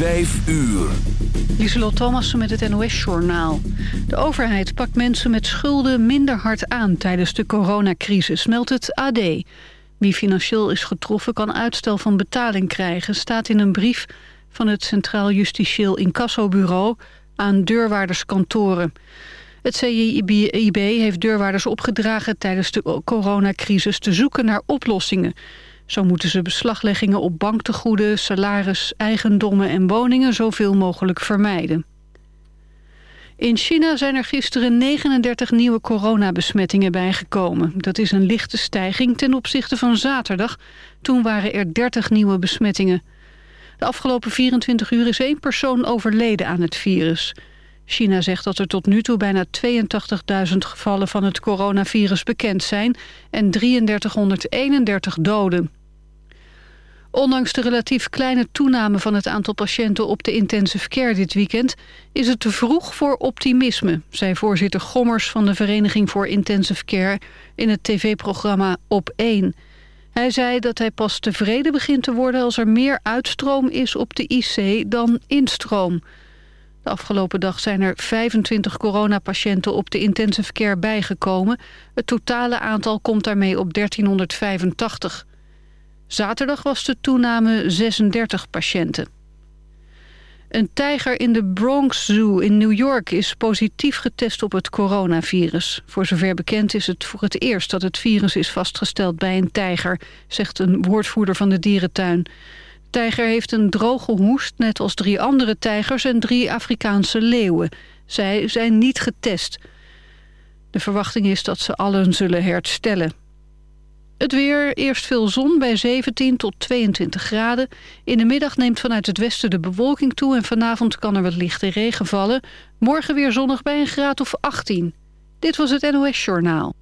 Vijf uur. Lieselot Thomassen met het NOS-journaal. De overheid pakt mensen met schulden minder hard aan tijdens de coronacrisis, meldt het AD. Wie financieel is getroffen kan uitstel van betaling krijgen... staat in een brief van het Centraal Justitieel Incassobureau aan deurwaarderskantoren. Het CIB heeft deurwaarders opgedragen tijdens de coronacrisis te zoeken naar oplossingen... Zo moeten ze beslagleggingen op banktegoeden, salaris, eigendommen en woningen zoveel mogelijk vermijden. In China zijn er gisteren 39 nieuwe coronabesmettingen bijgekomen. Dat is een lichte stijging ten opzichte van zaterdag. Toen waren er 30 nieuwe besmettingen. De afgelopen 24 uur is één persoon overleden aan het virus. China zegt dat er tot nu toe bijna 82.000 gevallen van het coronavirus bekend zijn... en 3331 doden. Ondanks de relatief kleine toename van het aantal patiënten op de intensive care dit weekend... is het te vroeg voor optimisme, zei voorzitter Gommers van de Vereniging voor Intensive Care in het tv-programma Op 1. Hij zei dat hij pas tevreden begint te worden als er meer uitstroom is op de IC dan instroom. De afgelopen dag zijn er 25 coronapatiënten op de intensive care bijgekomen. Het totale aantal komt daarmee op 1385. Zaterdag was de toename 36 patiënten. Een tijger in de Bronx Zoo in New York is positief getest op het coronavirus. Voor zover bekend is het voor het eerst dat het virus is vastgesteld bij een tijger, zegt een woordvoerder van de dierentuin. De tijger heeft een droge hoest, net als drie andere tijgers en drie Afrikaanse leeuwen. Zij zijn niet getest. De verwachting is dat ze allen zullen herstellen. Het weer, eerst veel zon bij 17 tot 22 graden. In de middag neemt vanuit het westen de bewolking toe... en vanavond kan er wat lichte regen vallen. Morgen weer zonnig bij een graad of 18. Dit was het NOS Journaal.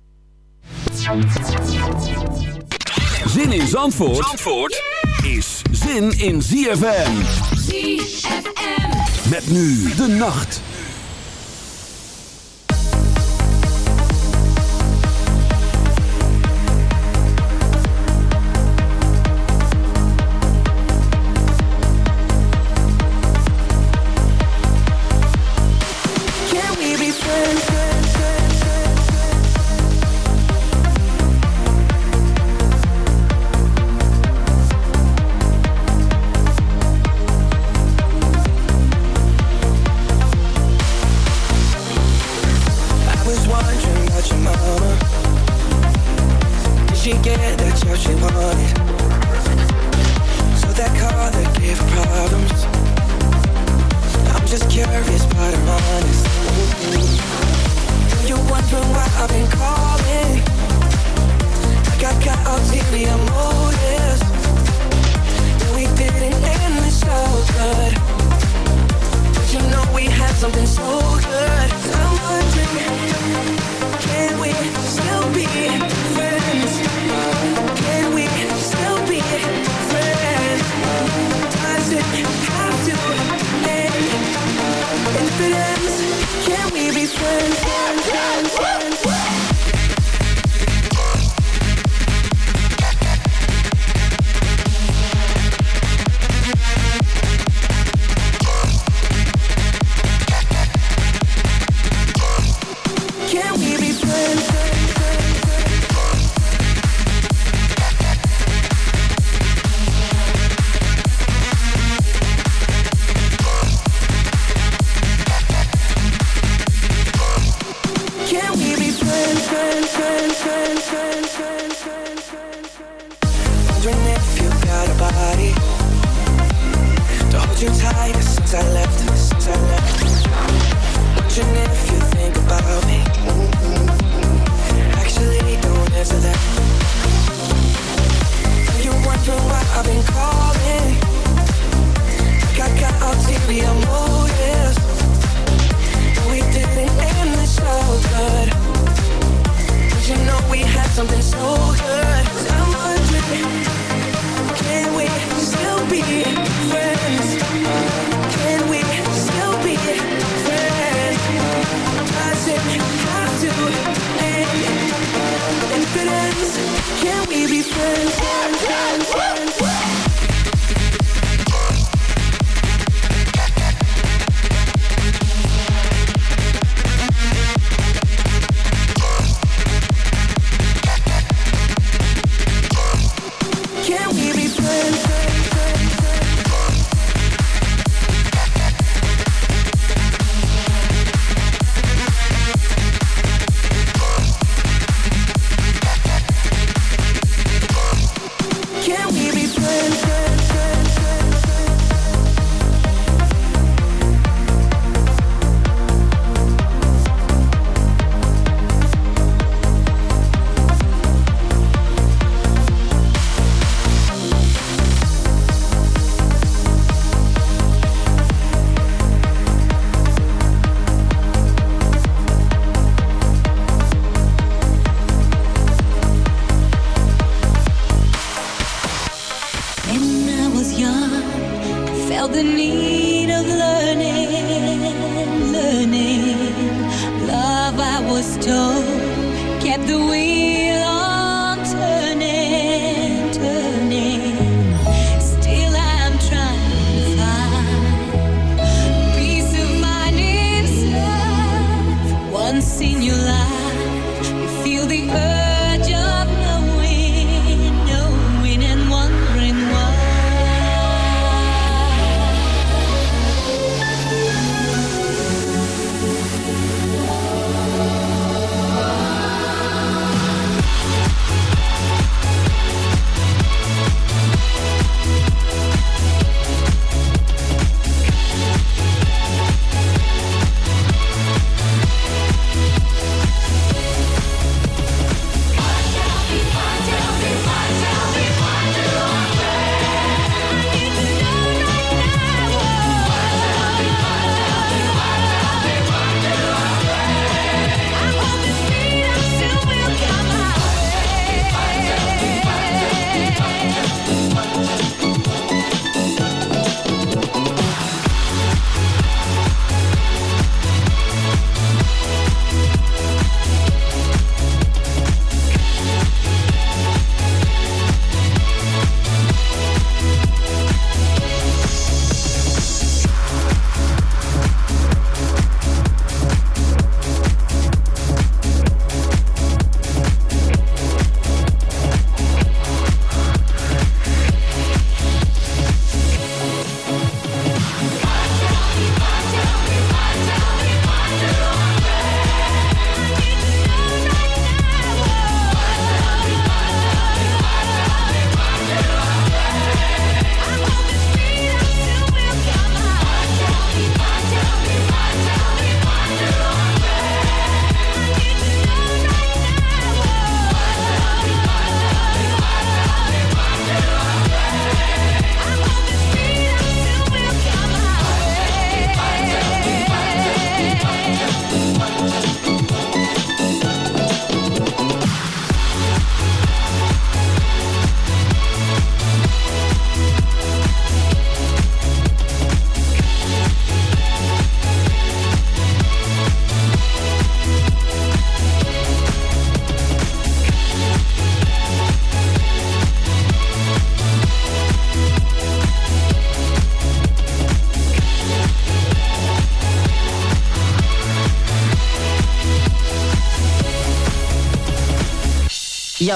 Zin in Zandvoort, Zandvoort is zin in ZFM. ZFM. Met nu de nacht.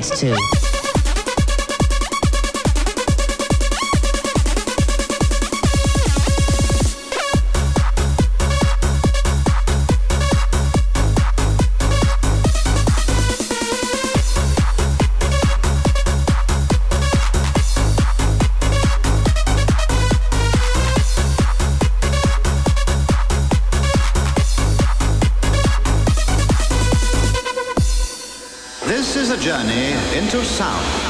Dance to. A journey into sound.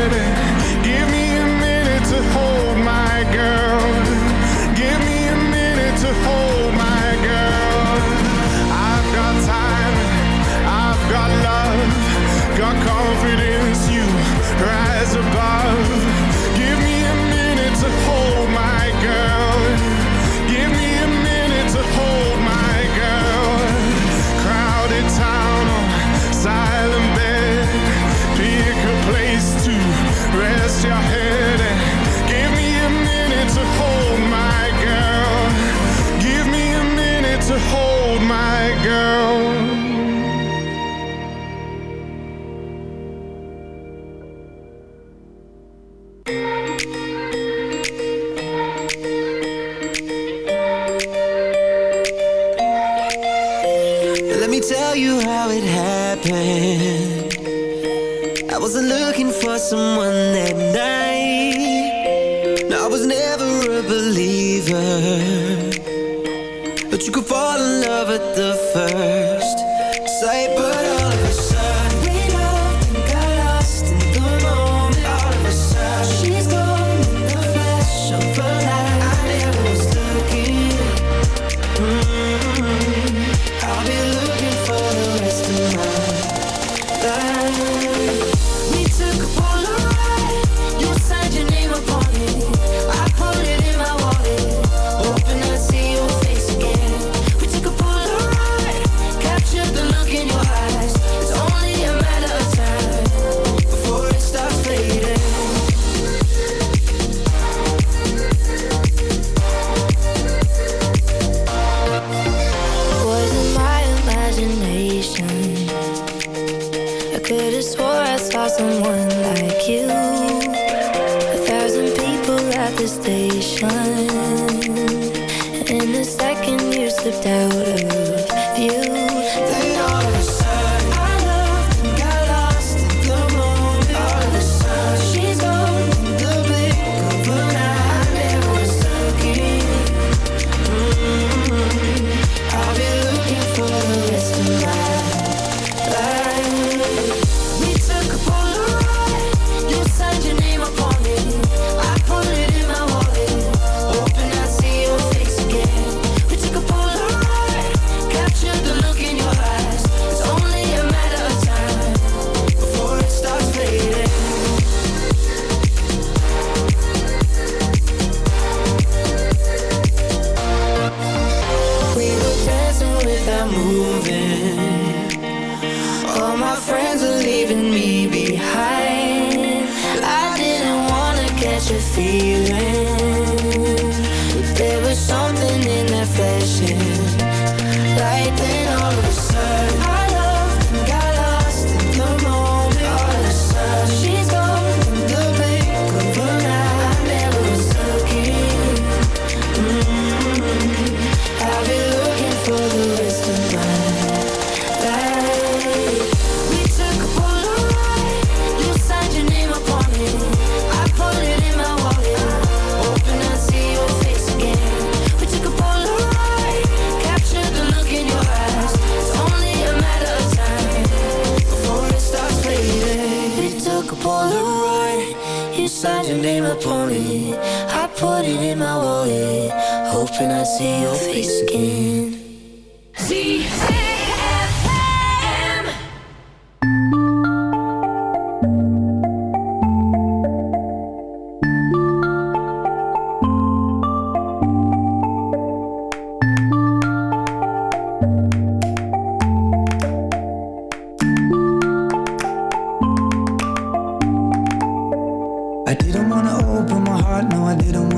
Rise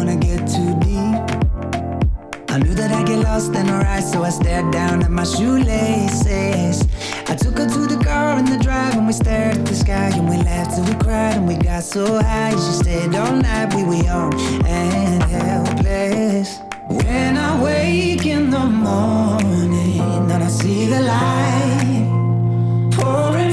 wanna get too deep. I knew that I'd get lost in her eyes, so I stared down at my shoelaces. I took her to the car in the drive, and we stared at the sky, and we laughed till we cried, and we got so high. She stayed all night, we were young and helpless. When I wake in the morning, and I see the light pouring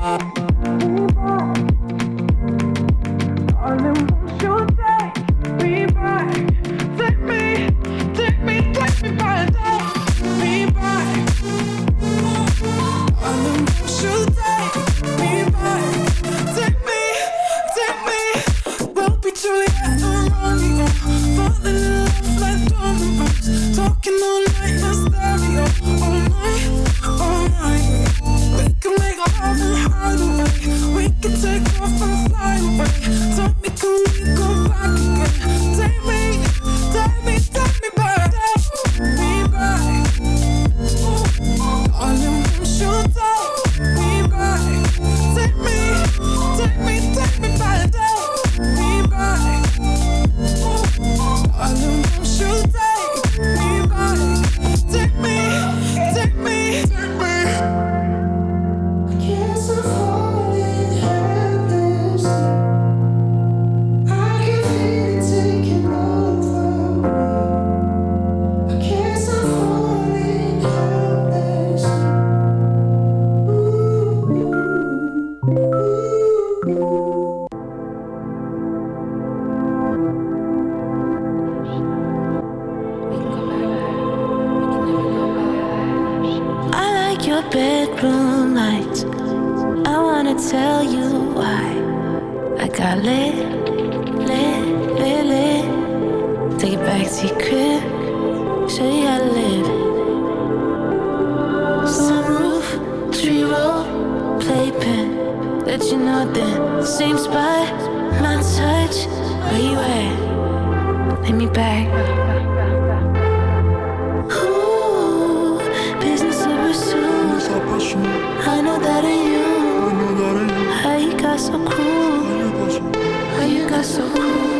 Bye. So cool? How you got so cool?